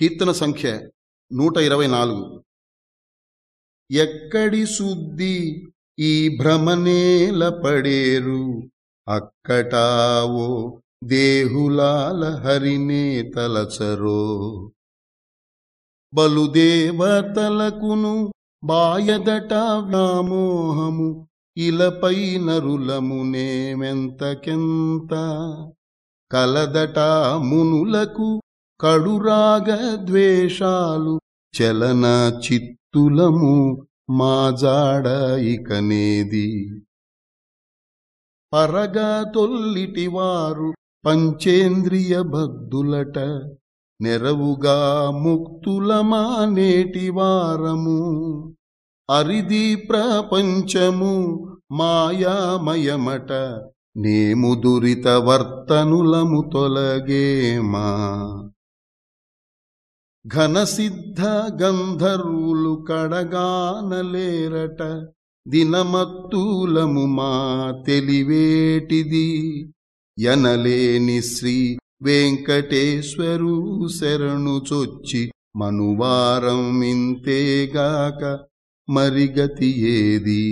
కీర్తన సంఖ్య నూట ఇరవై నాలుగు ఎక్కడి శుద్ధి ఈ భ్రమనేల పడేరు? అక్కటావో దేహులాల హరినే తలచరో బలుదేవతలకును బాయదట వ్యామోహము ఇలపై నరులమునేమెంతకెంత? కలదట మునులకు కడురాగ ద్వేషాలు చలన చిత్తులము మాజాడ ఇకనేది. పరగా తొల్లిటివారు పంచేంద్రియ బద్దులట నెరవుగా ముక్తులమా నేటివారము అరిది ప్రపంచము మాయామయమట నేము దురిత వర్తనులము తొలగేమా? ఘనసిద్ధ గంధర్వులు కడగానలేరట దినమత్తులము మా తెలివేటిది. యనలేని శ్రీ వెంకటేశ్వరు శరణు చొచ్చి మనువారం ఇంతేగాక మరిగతి ఏది?